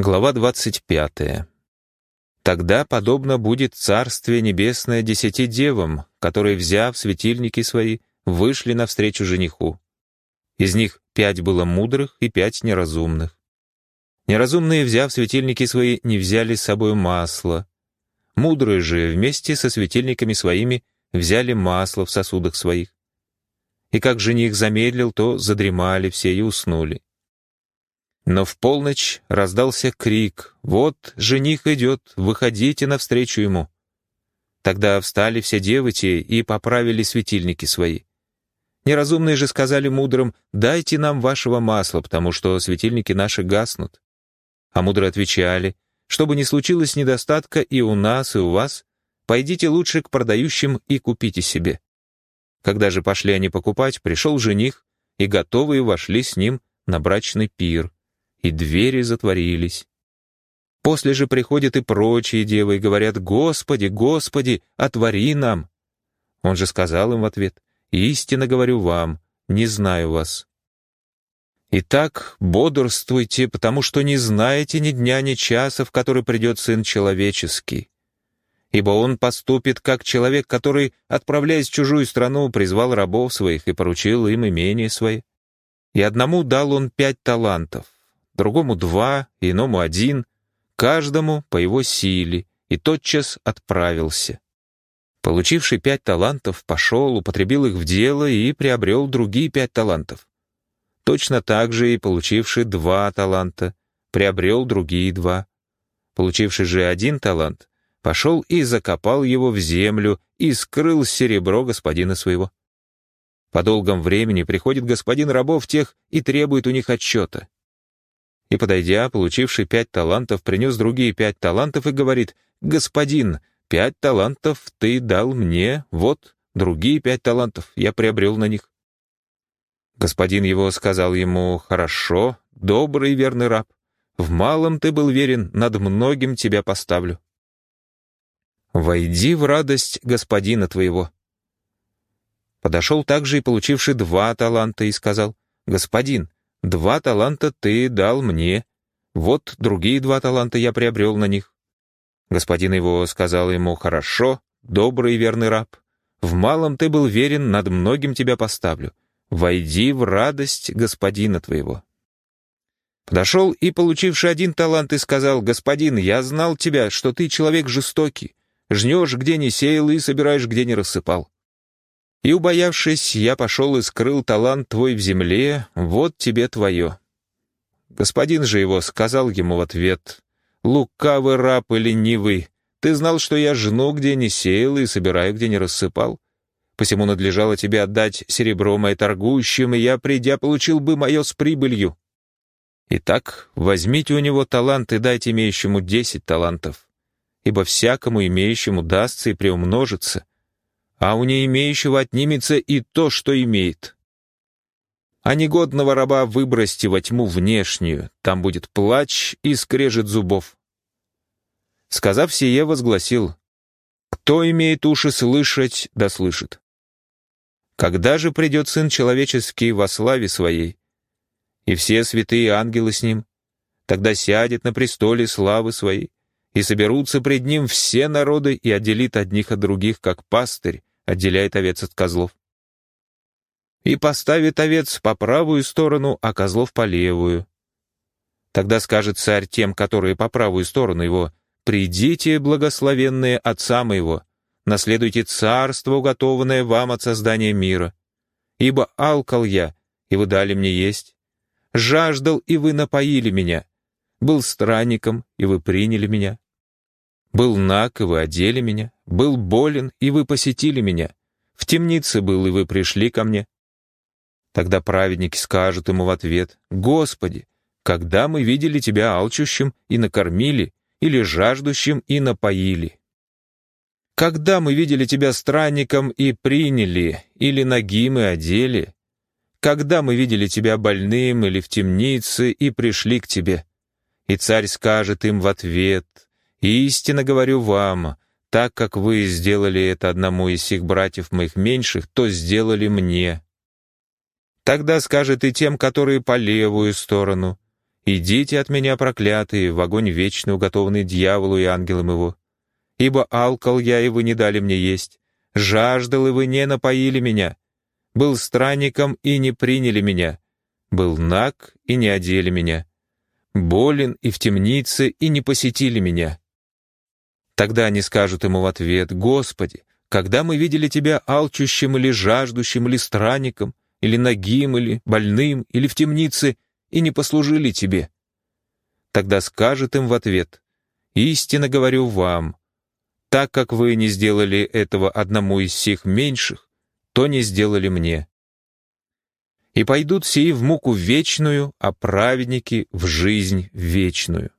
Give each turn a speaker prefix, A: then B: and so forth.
A: Глава 25. «Тогда подобно будет Царствие Небесное десяти девам, которые, взяв светильники свои, вышли навстречу жениху. Из них пять было мудрых и пять неразумных. Неразумные, взяв светильники свои, не взяли с собой масло. Мудрые же вместе со светильниками своими взяли масло в сосудах своих. И как жених замедлил, то задремали все и уснули. Но в полночь раздался крик «Вот жених идет, выходите навстречу ему». Тогда встали все девы те и поправили светильники свои. Неразумные же сказали мудрым «Дайте нам вашего масла, потому что светильники наши гаснут». А мудрые отвечали «Чтобы не случилось недостатка и у нас, и у вас, пойдите лучше к продающим и купите себе». Когда же пошли они покупать, пришел жених, и готовые вошли с ним на брачный пир и двери затворились. После же приходят и прочие девы и говорят, «Господи, Господи, отвори нам!» Он же сказал им в ответ, «Истинно говорю вам, не знаю вас». Итак, бодрствуйте, потому что не знаете ни дня, ни часа, в который придет Сын Человеческий. Ибо Он поступит, как человек, который, отправляясь в чужую страну, призвал рабов своих и поручил им имение свои. И одному дал Он пять талантов, другому два, иному один, каждому по его силе, и тотчас отправился. Получивший пять талантов, пошел, употребил их в дело и приобрел другие пять талантов. Точно так же и получивший два таланта, приобрел другие два. Получивший же один талант, пошел и закопал его в землю и скрыл серебро господина своего. По долгом времени приходит господин рабов тех и требует у них отчета и, подойдя, получивший пять талантов, принес другие пять талантов и говорит, «Господин, пять талантов ты дал мне, вот, другие пять талантов я приобрел на них». Господин его сказал ему, «Хорошо, добрый верный раб, в малом ты был верен, над многим тебя поставлю. Войди в радость господина твоего». Подошел также и получивший два таланта и сказал, «Господин, Два таланта ты дал мне. Вот другие два таланта я приобрел на них. Господин его сказал ему, «Хорошо, добрый и верный раб. В малом ты был верен, над многим тебя поставлю. Войди в радость господина твоего». Подошел и, получивший один талант, и сказал, «Господин, я знал тебя, что ты человек жестокий, жнешь, где не сеял, и собираешь, где не рассыпал. И, убоявшись, я пошел и скрыл талант твой в земле, вот тебе твое. Господин же его сказал ему в ответ, «Лукавый раб и ленивый, ты знал, что я жну, где не сеял, и собираю, где не рассыпал. Посему надлежало тебе отдать серебро мое торгующим, и я, придя, получил бы мое с прибылью. Итак, возьмите у него талант и дайте имеющему десять талантов, ибо всякому имеющему дастся и приумножится, а у неимеющего отнимется и то, что имеет. А негодного раба выбросьте во тьму внешнюю, там будет плач и скрежет зубов. Сказав сие, возгласил, «Кто имеет уши слышать, да слышит». Когда же придет Сын Человеческий во славе Своей, и все святые ангелы с Ним, тогда сядет на престоле славы Своей, и соберутся пред Ним все народы и отделит одних от других, как пастырь, отделяет овец от козлов. И поставит овец по правую сторону, а козлов по левую. Тогда скажет царь тем, которые по правую сторону его, «Придите, благословенные отца моего, наследуйте царство, уготованное вам от создания мира. Ибо алкал я, и вы дали мне есть, жаждал, и вы напоили меня, был странником, и вы приняли меня, был наг, и вы одели меня, был болен, и вы посетили меня, в темнице был, и вы пришли ко мне. Тогда праведники скажут ему в ответ, «Господи, когда мы видели Тебя алчущим и накормили, или жаждущим и напоили? Когда мы видели Тебя странником и приняли, или нагим и одели? Когда мы видели Тебя больным или в темнице и пришли к Тебе?» И царь скажет им в ответ, «Истинно говорю вам, так как вы сделали это одному из сих братьев моих меньших, то сделали мне». Тогда скажет и тем, которые по левую сторону, «Идите от меня, проклятые, в огонь вечный, уготованный дьяволу и ангелам его. Ибо алкал я, и вы не дали мне есть, жаждал, и вы не напоили меня, был странником, и не приняли меня, был наг, и не одели меня, болен и в темнице, и не посетили меня». Тогда они скажут ему в ответ, «Господи, когда мы видели Тебя алчущим или жаждущим, или странником, или нагим, или больным, или в темнице, и не послужили тебе. Тогда скажет им в ответ, «Истинно говорю вам, так как вы не сделали этого одному из сих меньших, то не сделали мне». И пойдут сии в муку вечную, а праведники — в жизнь вечную.